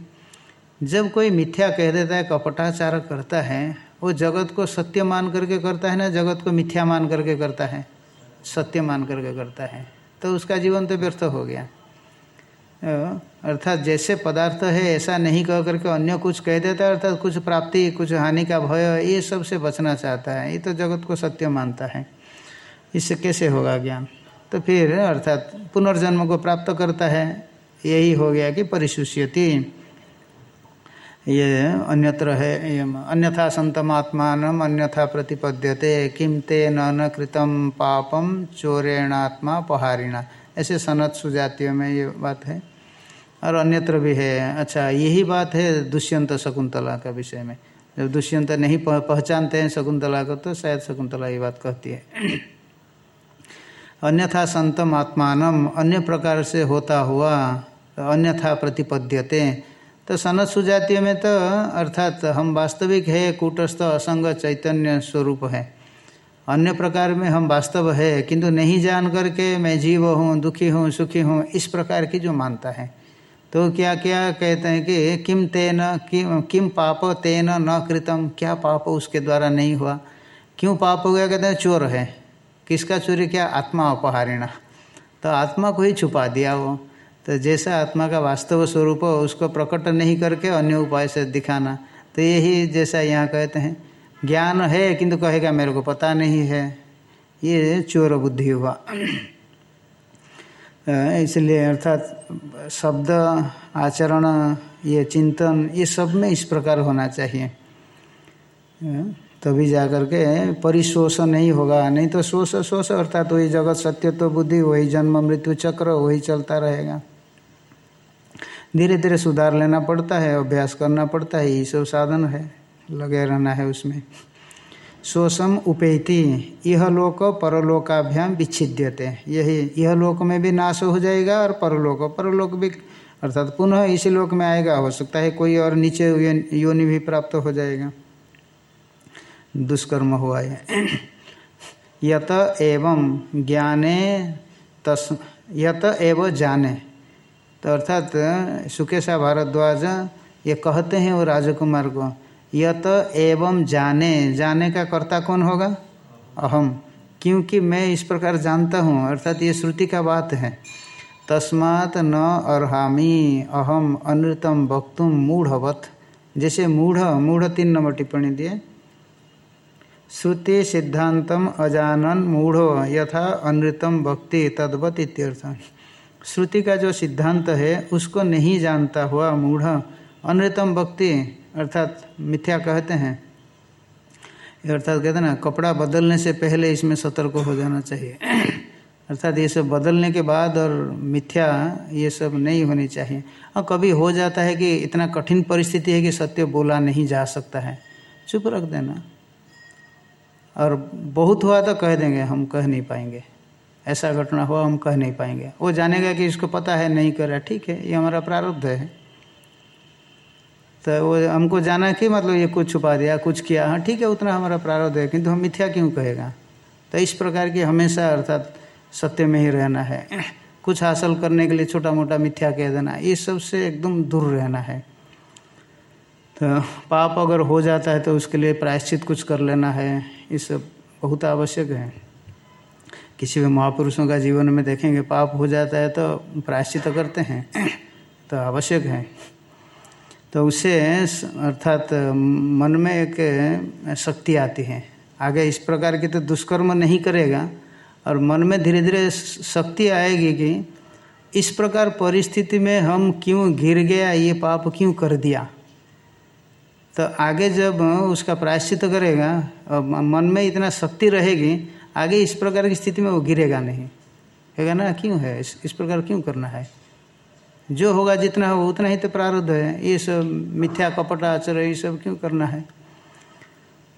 जब कोई मिथ्या कह देता है, कपटाचार करता है, वो जगत को सत्य मान करके करता है ना, जगत को मिथ्या मान करके करता है, सत्य मान करके करता है तो उसका जीवन तो व्यर्थ हो गया। अर्थात जैसे पदार्थ है, ऐसा नहीं कह करके अन्य कुछ कह देता है, अर्थात कुछ प्राप्ति, कुछ हानि का भय, ये सबसे बचना चाहता है, ये तो जगत को सत्य मानता है। इससे कैसे होगा ज्ञान? तो फिर अर्थात पुनर्जन्म को प्राप्त करता है, यही हो गया कि परिशुष्यति। ये अन्यत्र है अन्यथा संतमात्मान अन्यथा प्रतिपद्यते किम ते न कृतम पापम चोरेणात्मा पहारिणा। ऐसे सनत सुजातियों में ये बात है। और अन्यत्र भी है। अच्छा यही बात है दुष्यंत शकुंतला का विषय में। जब दुष्यंत नहीं पहचानते हैं शकुंतला को तो शायद शकुंतला ये बात कहती है। अन्यथा संतम आत्मान अन्य प्रकार से होता हुआ अन्यथा प्रतिपद्यते तो सनत सुजातीय में तो अर्थात हम वास्तविक है, कूटस्थ, असंग, चैतन्य स्वरूप है। अन्य प्रकार में हम वास्तव है, किंतु नहीं जान करके मैं जीव हूँ, दुखी हूँ, सुखी हूँ, इस प्रकार की जो मानता है। तो क्या क्या कहते हैं कि किम तेन, किम किम पाप तेन न कृतम, क्या पाप उसके द्वारा नहीं हुआ? क्यों पाप हो गया? कहते हैं चोर है। किसका चोरी क्या? आत्मा अपहारिणा। तो आत्मा को ही छुपा दिया वो। तो जैसा आत्मा का वास्तव स्वरूप उसको प्रकट नहीं करके अन्य उपाय से दिखाना। तो यही जैसा यहाँ कहते हैं, ज्ञान है किंतु कहेगा, मेरे को पता नहीं है। ये चोर बुद्धि हुआ। इसलिए अर्थात शब्द, आचरण, ये चिंतन, ये सब में इस प्रकार होना चाहिए। तभी जा कर के परिशोष नहीं होगा। नहीं तो शोष शोष अर्थात वही जगत सत्य तो बुद्धि, वही जन्म, मृत्यु चक्र, वही चलता रहेगा। धीरे धीरे सुधार लेना पड़ता है, अभ्यास करना पड़ता है यही सब साधन है, लगे रहना है उसमें। शोषम उपेति यह लोक परलोकाभ्याम विच्छिद्यते। यही यह लोक में भी नाश हो जाएगा और परलोक परलोक भी, अर्थात पुनः इसी लोक में आएगा। हो सकता है कोई और नीचे योनि भी प्राप्त हो जाएगा। दुष्कर्म हुआ है यत एवं ज्ञाने तस्, यत एव जाने। तो अर्थात, सुकेशा भारद्वाज, ये कहते हैं वो राजकुमार को यत एवं जाने जाने का कर्ता कौन होगा? अहम क्योंकि मैं इस प्रकार जानता हूँ, अर्थात ये श्रुति का बात है। तस्मात न अर्हामी अहम अनृतम वक्तुम मूढ़वत। जैसे मूढ़ मूढ़ तीन नंबर टिप्पणी दिए। श्रुति सिद्धांतम अजानन मूढ़ो, यथा अनृतम भक्ति तद्वत इत्यर्थ। श्रुति का जो सिद्धांत है, उसको नहीं जानता हुआ मूढ़ अनृतम भक्ति, अर्थात मिथ्या कहते हैं। अर्थात कहते ना, कपड़ा बदलने से पहले इसमें सतर्क हो जाना चाहिए। अर्थात ये सब बदलने के बाद और मिथ्या ये सब नहीं होनी चाहिए। और कभी हो जाता है कि इतना कठिन परिस्थिति है कि सत्य बोला नहीं जा सकता है। चुप रख देना। और बहुत हुआ तो कह देंगे, हम कह नहीं पाएँगे। ऐसा घटना हुआ, हम कह नहीं पाएँगे। वो जानेगा कि इसको पता है, नहीं कर ठीक है, ये हमारा प्रारब्ध है। तो वो हमको जाना कि मतलब ये कुछ छुपा दिया कुछ किया हाँ ठीक है, उतना हमारा प्रारब्ध है, किंतु हम मिथ्या क्यों कहेगा? तो इस प्रकार की हमेशा अर्थात सत्य में ही रहना है। कुछ हासिल करने के लिए छोटा मोटा मिथ्या कह देना, ये सबसे एकदम दूर रहना है। तो पाप अगर हो जाता है तो उसके लिए प्रायश्चित कुछ कर लेना है, ये सब बहुत आवश्यक है। किसी भी महापुरुषों का जीवन में देखेंगे, पाप हो जाता है तो प्रायश्चित करते हैं तो आवश्यक है। तो उससे अर्थात मन में एक शक्ति आती है। आगे इस प्रकार की तो दुष्कर्म नहीं करेगा, और मन में धीरे धीरे शक्ति आएगी कि इस प्रकार परिस्थिति में हम क्यों गिर गया, ये पाप क्यों कर दिया? तो आगे जब उसका प्रायश्चित करेगा मन में इतना शक्ति रहेगी आगे इस प्रकार की स्थिति में वो गिरेगा नहीं। कहेगा ना क्यों है? इस, इस प्रकार क्यों करना है? जो होगा जितना होगा उतना ही तो प्रारब्ध है। ये सब मिथ्या कपट आचरण ये सब क्यों करना है?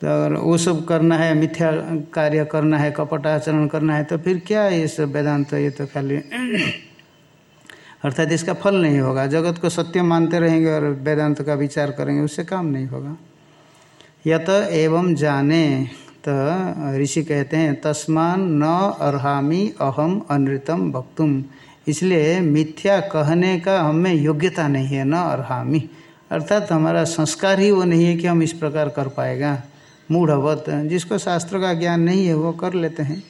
तो अगर वो सब करना है मिथ्या कार्य करना है कपट आचरण करना है तो फिर क्या ये सब वेदांत ये तो खाली अर्थात इसका फल नहीं होगा। जगत को सत्य मानते रहेंगे और वेदांत का विचार करेंगे उससे काम नहीं होगा। यत एवं जाने। तो ऋषि कहते हैं, तस्मान न अर्हामी, अहम अनृतम भक्तुम इसलिए मिथ्या कहने का हमें योग्यता नहीं है, न अर्हामी। अर्थात हमारा संस्कार ही वो नहीं है कि हम इस प्रकार कर पाएगा। मूढ़वत, जिसको शास्त्र का ज्ञान नहीं है, वो कर लेते हैं।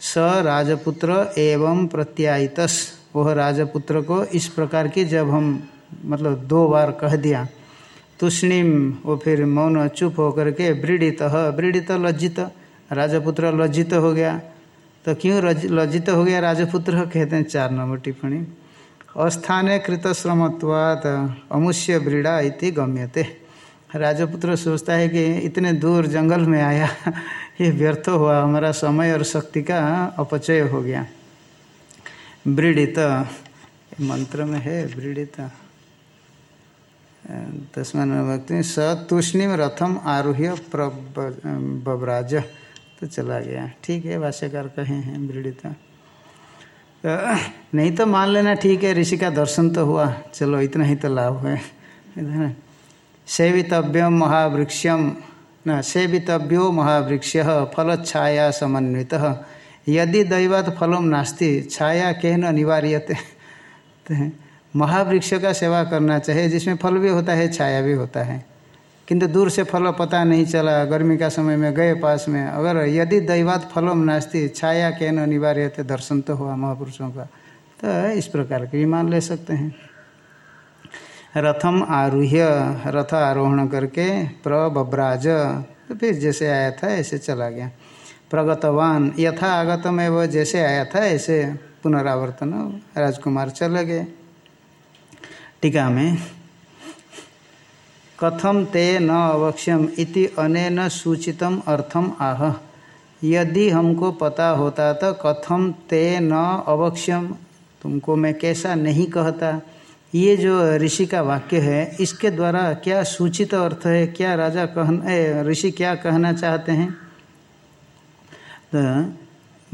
स राजपुत्र एवं प्रत्यायितस। वह राजपुत्र को इस प्रकार की जब हम मतलब दो बार कह दिया तुष्णिम वो फिर मौन चुप होकर के ब्रीडित ब्रीडित लज्जित, राजपुत्र लज्जित हो गया। तो क्यों लज्जित हो गया राजपुत्र? कहते हैं चार नंबर टिप्पणी। अस्थाने कृत श्रमत्वात अमुष्य ब्रीड़ा इति गम्यते। राजपुत्र सोचता है कि इतने दूर जंगल में आया, ये व्यर्थ हुआ, हमारा समय और शक्ति का अपचय हो गया। ब्रीडित, मंत्र में है ब्रीडित। तस्मान भक्ति स तूष्णिम रथम आरूह्य बब्राज तो चला गया। ठीक है, भाष्यकार कहे हैं ब्रीड़िता तो नहीं तो मान लेना ठीक है, ऋषि का दर्शन तो हुआ। चलो, इतना ही तो लाभ है। इधर सेवितव्यम महावृक्षम न, सेवितव्यो महावृक्ष फल छाया समन्वित। यदि दैवात फलम नास्ति, छाया कहन अनिवार्यते महावृक्ष का सेवा करना चाहिए, जिसमें फल भी होता है, छाया भी होता है। किंतु दूर से फल पता नहीं चला, गर्मी का समय में गए पास में, अगर यदि दैवात फलम नास्ती, छाया के अनिवार्य थे दर्शन तो हुआ महापुरुषों का तो इस प्रकार के भी मान ले सकते हैं। रथम आरूह्य, रथ आरोहण करके प्रब्राज तो फिर जैसे आया था, ऐसे चला गया। प्रगतवान यथा आगतम एवं जैसे आया था, ऐसे पुनरावर्तन, राजकुमार चले गए। टीका में, कथम ते न अवक्ष्यम इति अनेन सूचितम अर्थम आह। यदि हमको पता होता तो कथम ते न अवक्ष्यम, तुमको मैं कैसा नहीं कहता। ये जो ऋषि का वाक्य है, इसके द्वारा क्या सूचित अर्थ है, क्या राजा कहन ऋषि क्या कहना चाहते हैं? तो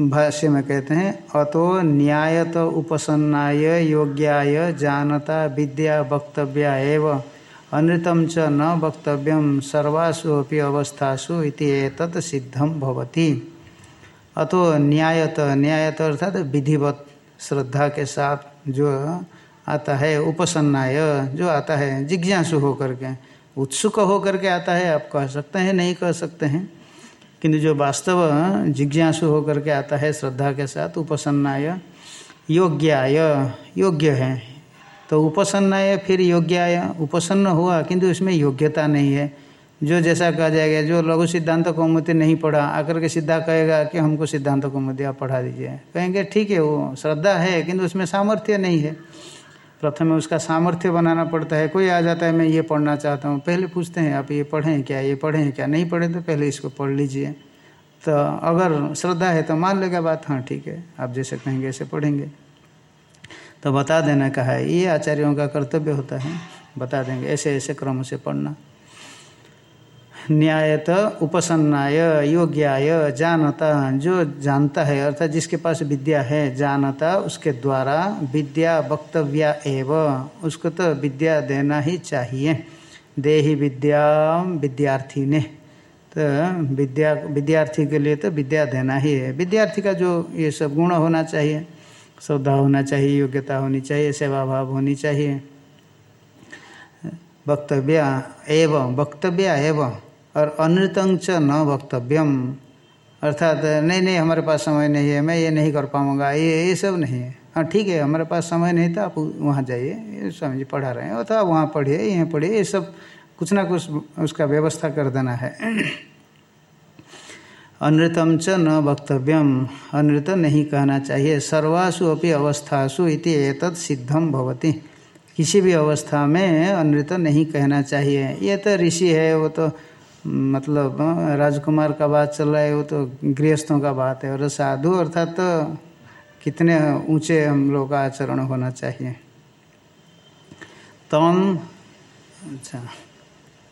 भाष्य में कहते हैं, अतो न्यायत उपसन्नाय योग्याय जानता विद्या वक्तव्या अनृतम च न वक्तव्यम सर्वासु अपि अवस्थासु इति सिद्धम भवति। अतो न्यायत न्यायत अर्थात विधिवत, श्रद्धा के साथ जो आता है, उपसन्नाय जो आता है, जिज्ञासु होकर के, उत्सुक होकर के आता है, आप कह सकते हैं, नहीं कह सकते हैं। किंतु जो वास्तव, जिज्ञासु होकर के आता है श्रद्धा के साथ, उपसन्नाय, योग्याय, योग्य है। तो उपसन्नाय, फिर योग्याय, उपसन्न हुआ, किंतु इसमें योग्यता नहीं है। जो जैसा कहा जाएगा, जो लघु सिद्धांत कौमुदी नहीं पढ़ा, आकर के सीधा कहेगा कि हमको सिद्धांत कौमुदी आप पढ़ा दीजिए। कहेंगे, ठीक है, वो श्रद्धा है, किंतु उसमें सामर्थ्य नहीं है। प्रथम उसका सामर्थ्य बनाना पड़ता है। कोई आ जाता है, मैं ये पढ़ना चाहता हूँ। पहले पूछते हैं, आप ये पढ़ें क्या? ये पढ़ें क्या? नहीं पढ़ें तो पहले इसको पढ़ लीजिए। तो अगर श्रद्धा है तो मान लेगा बात हाँ ठीक है, आप जैसे कहेंगे ऐसे पढ़ेंगे। तो बता देना कहा है, ये आचार्यों का कर्तव्य होता है, बता देंगे ऐसे ऐसे क्रम से पढ़ना। न्यायत उपसन्नाय, योग्याय, जानता, जो जानता है, अर्थात जिसके पास विद्या है, जानता, उसके द्वारा विद्या वक्तव्या एव उसको तो विद्या देना ही चाहिए। दे ही विद्या विद्यार्थी ने तो विद्या, विद्यार्थी के लिए तो विद्या देना ही है। विद्यार्थी का जो ये सब गुण होना चाहिए, श्रद्धा होना चाहिए, योग्यता होनी चाहिए सेवा भाव होनी चाहिए। वक्तव्य एवं वक्तव्य एवं। और अनृतंग च न वक्तव्यम। अर्थात, नहीं नहीं, हमारे पास समय नहीं है, मैं ये नहीं कर पाऊँगा, ये ये सब नहीं है। हाँ ठीक है, हमारे पास समय नहीं था, आप वहाँ जाइए, ये समझिए पढ़ा रहे हैं। अथवा वहाँ पढ़िए, यहाँ पढ़िए, ये सब कुछ ना कुछ उसका व्यवस्था कर देना है। अनृतम च न वक्तव्यम, अनृत नहीं कहना चाहिए, सर्वासु अपनी अवस्थासु इति एतत् सिद्धम भवति। किसी भी अवस्था में अनृत नहीं कहना चाहिए। ये तो ऋषि है, वो तो मतलब राजकुमार का बात चल रहा है, वो तो गृहस्थों का बात है। और साधु अर्थात तो कितने ऊँचे हम लोग का आचरण होना चाहिए। तम अच्छा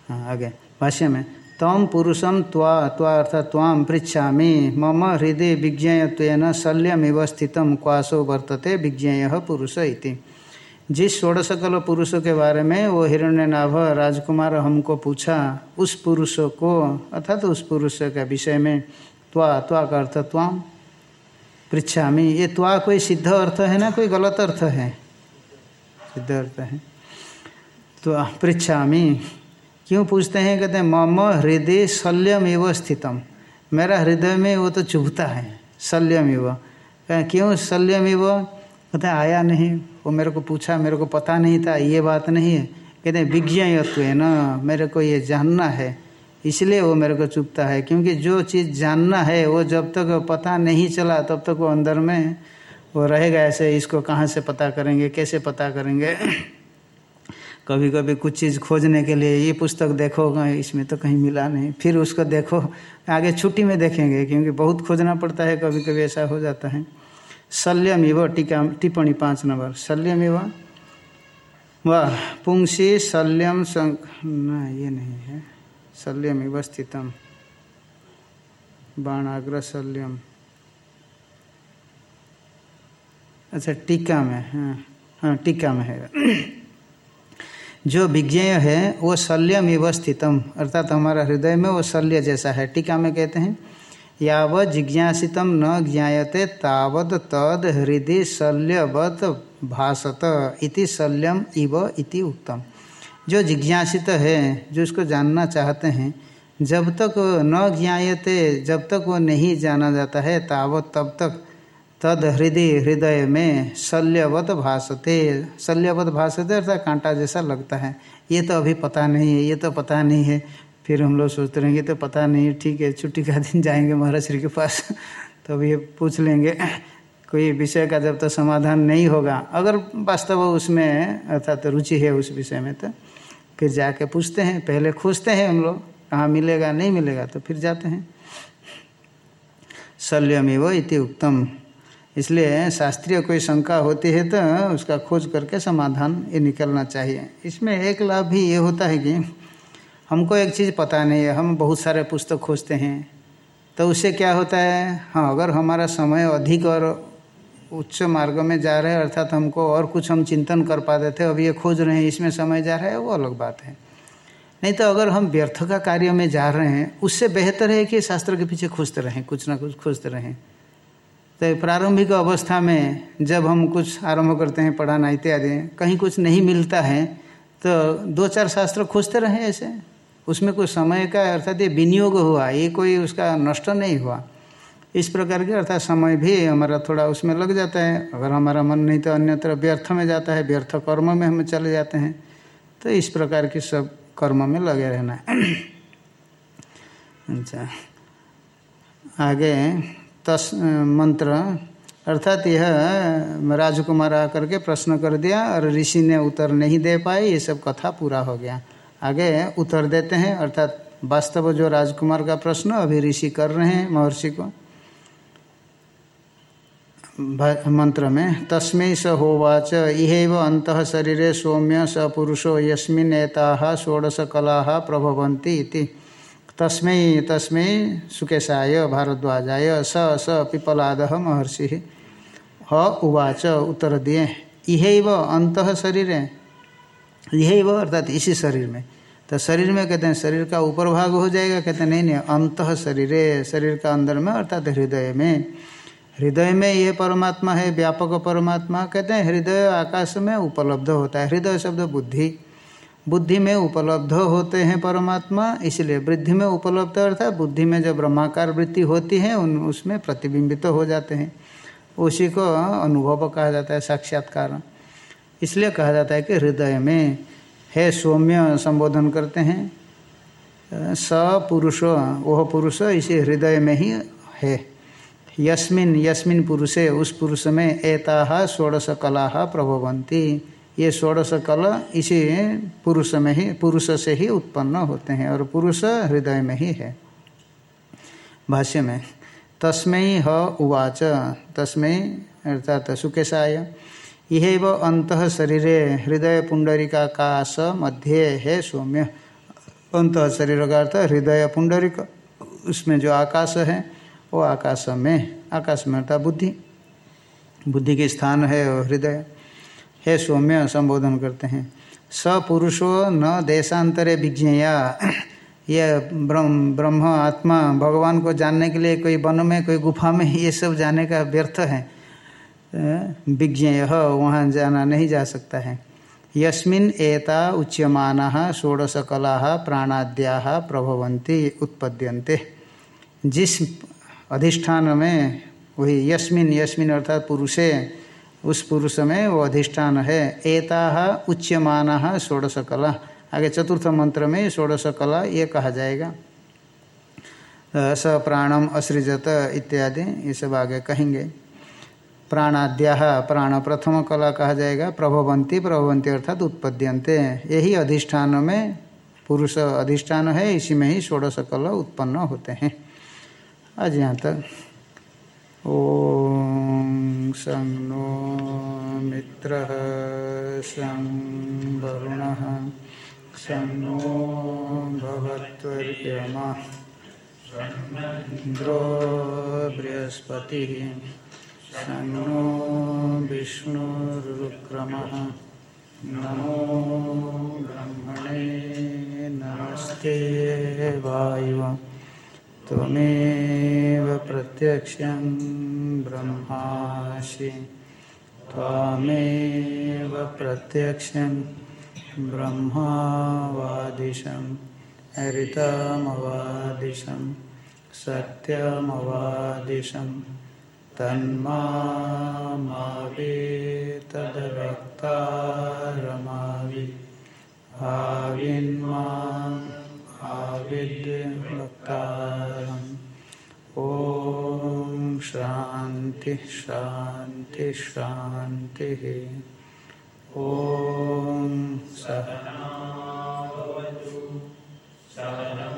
हाँ आगे, भाष्य में, तम पुरुषम त्वा त्वा अर्थात त्वाम पृछा मम हृदय विज्ञेयत्वेन शल्यमिव स्थित क्वासो वर्तते विज्ञेय पुरुष इति। जिस षोड़शकल पुरुष के बारे में वो हिरण्यनाभ राजकुमार हमको पूछा, उस पुरुष को, अर्थात तो उस पुरुष के विषय में, त्वा त्वा का अर्थ त्वाम पृछामी ये त्वा कोई सिद्ध अर्थ है ना, कोई गलत अर्थ है? सिद्ध अर्थ है। तो पृछामी क्यों पूछते हैं? कहते हैं, मम हृदय शल्यम एवं स्थितम। मेरा हृदय में वो तो चुभता है शल्यम एवं क्यों शल्यम एवं कहते, आया नहीं, वो मेरे को पूछा, मेरे को पता नहीं था, ये बात नहीं है। कहते हैं विज्ञायत्व है ना, मेरे को ये जानना है, इसलिए वो मेरे को चुपता है, क्योंकि जो चीज़ जानना है, वो जब तक पता नहीं चला, तब तक वो अंदर में, वो रहेगा ऐसे, इसको कहाँ से पता करेंगे, कैसे पता करेंगे? कभी कभी कुछ चीज़ खोजने के लिए, ये पुस्तक देखो, इसमें तो कहीं मिला नहीं। फिर उसको देखो, आगे छुट्टी में देखेंगे, क्योंकि बहुत खोजना पड़ता है कभी कभी ऐसा हो जाता है। शल्यमिव टीका, टिप्पणी पाँच नंबर। शल्यमिव वाह, पुंसी शल्यम न, ये नहीं है। शल्यमिव स्थितम। बाणाग्र शल्यम अच्छा टीका में हाँ हाँ टीका में है। जो विज्ञेय है, वो शल्यम इव स्थितम। अर्थात हमारा हृदय में वो शल्य जैसा है। टीका में कहते हैं याव जिज्ञासित न ज्ञाते तावद तद हृदय शल्यवत भाषत इति शल्यम इव इति उत्तम। जो जिज्ञासित है, जो इसको जानना चाहते हैं, जब तक न ज्ञाते जब तक वो नहीं जाना जाता है तावत तब तक तद हृदय हृदय में शल्यवत भाषते शल्यवत भाषते अर्थात कांटा जैसा लगता है। ये तो अभी पता नहीं है, ये तो पता नहीं है। फिर हम लोग सोचते रहेंगे तो पता नहीं, ठीक है, छुट्टी का दिन जाएँगे महाराज श्री के पास। तो अभी ये पूछ लेंगे, कोई विषय का जब तक समाधान नहीं होगा? अगर वास्तव उसमें, अर्थात रुचि है उस विषय में तो फिर जाके पूछते हैं, पहले खोजते हैं हम लोग, कहाँ मिलेगा, नहीं मिलेगा तो फिर जाते हैं। शल्यमिव इति उत्तम इसलिए शास्त्रीय कोई शंका होती है तो उसका खोज करके समाधान ये निकलना चाहिए। इसमें एक लाभ भी ये होता है कि हमको एक चीज़ पता नहीं है, हम बहुत सारे पुस्तक खोजते हैं। तो उससे क्या होता है? हाँ अगर हमारा समय अधिक और उच्च मार्ग में जा रहे अर्थात हमको और कुछ हम चिंतन कर पाते थे, अब ये खोज रहे हैं, इसमें समय जा रहा है, वो अलग बात है। नहीं तो अगर हम व्यर्थ का कार्य में जा रहे हैं, उससे बेहतर है कि शास्त्र के पीछे खोजते रहें, कुछ ना कुछ खोजते रहें। तो प्रारंभिक अवस्था में जब हम कुछ आरंभ करते हैं, पढ़ाना इत्यादि, कहीं कुछ नहीं मिलता है तो दो चार शास्त्र खोजते रहें ऐसे। उसमें कोई समय का अर्थात ये विनियोग हुआ, ये कोई उसका नष्ट नहीं हुआ। इस प्रकार के अर्थात समय भी हमारा थोड़ा उसमें लग जाता है। अगर हमारा मन नहीं तो अन्यत्र व्यर्थ में जाता है, व्यर्थ कर्म में हम चले जाते हैं। तो इस प्रकार के सब कर्म में लगे रहना अच्छा। आगे तस्, मंत्र। अर्थात यह राजकुमार आकर के प्रश्न कर दिया और ऋषि ने उत्तर नहीं दे पाए ये सब कथा पूरा हो गया। आगे उत्तर देते हैं, अर्थात वास्तव जो राजकुमार का प्रश्न, अभी ऋषि कर रहे हैं महर्षि को। मंत्र में, तस्मै स होवाच, इहैव अंत शरीर सौम्य स पुरुषो यस्मिन एता षोडश कला प्रभवन्ति इति। तस्मै तस्मै सुकेशाय भारद्वाजाय, स स पिपलाद महर्षि। ह, उवाच, उत्तर दिए। इहैव अंत शरीर यही वो अर्थात इसी शरीर में। तो शरीर में कहते हैं शरीर का ऊपर भाग हो जाएगा, कहते हैं, नहीं नहीं, अंत शरीर शरीर का अंदर में, अर्थात हृदय में। हृदय में ये परमात्मा है, व्यापक परमात्मा, कहते हैं हृदय आकाश में उपलब्ध होता है। हृदय शब्द बुद्धि। बुद्धि में उपलब्ध होते हैं परमात्मा, इसलिए वृद्धि में उपलब्ध, अर्थात बुद्धि में जो ब्रह्माकार वृत्ति होती है, उन, उसमें प्रतिबिंबित तो हो जाते हैं। उसी को अनुभव कहा जाता है साक्षात्कार। इसलिए कहा जाता है कि हृदय में है सौम्य संबोधन करते हैं। स पुरुष वह पुरुष, इसी हृदय में ही है। यस्मिन यस्मिन पुरुषे, उस पुरुष में एता षोड़श कला प्रभवंती ये षोड़श कला इसी पुरुष में ही, पुरुष से ही उत्पन्न होते हैं और पुरुष हृदय में ही है। भाष्य में तस्मय ह उवाच तस्मय अर्थात सुकेशाय यह अंत शरीरे हृदय पुंडरिका काश मध्य है सौम्य। अंत शरीर का अर्थ हृदय पुंडरिक। उसमें जो आकाश है, वो आकाश में आकाश में अर्थात बुद्धि। बुद्धि के स्थान है हृदय हे सौम्य संबोधन करते हैं। सपुरुषो न देशांतरे विज्ञया। ये ब्रह्म ब्रह्म आत्मा भगवान को जानने के लिए कोई वन में, कोई गुफा में, ये सब जाने का व्यर्थ है। विज्ञेय, वहाँ जाना नहीं जा सकता है। यस्मिन एता उच्यमान षोड़श कला प्राणाद्या प्रभवंती उत्पद्यन्ते। जिस अधिष्ठान में, वही यस्मिन यस्मिन अर्थात पुरुषे, उस पुरुष में वो अधिष्ठान है। एता उच्यमान षोड़श कला आगे चतुर्थ मंत्र में षोड़श कला ये कहा जाएगा। स प्राणम, असृजत इत्यादि, ये सब आगे कहेंगे। प्राणाद्या प्राण प्रथम कला कहा जाएगा प्रभवंती प्रभवंती अर्थात उत्पद्यंते यही अधिष्ठान में, पुरुष अधिष्ठान है, इसी में ही षोड़श कला उत्पन्न होते हैं। आज यहाँ तक। ॐ सं नो मित्रः सं वरुणः सं नो बृहस्पतिः। नो विष्णुरुक्रमः। नमो ब्रह्मणे नमस्ते वायुः त्वमेव प्रत्यक्षं ब्रह्मासि। त्वामेव प्रत्यक्षं ब्रह्मावादिशं। हरितमवादिशं सत्यमवादिशं। तन्मावे तद्भक्तारमावि आविन्माम् आविद्वक्तारम् ॐ शान्ति शान्ति शान्तिः। ॐ सहनावतु सहनो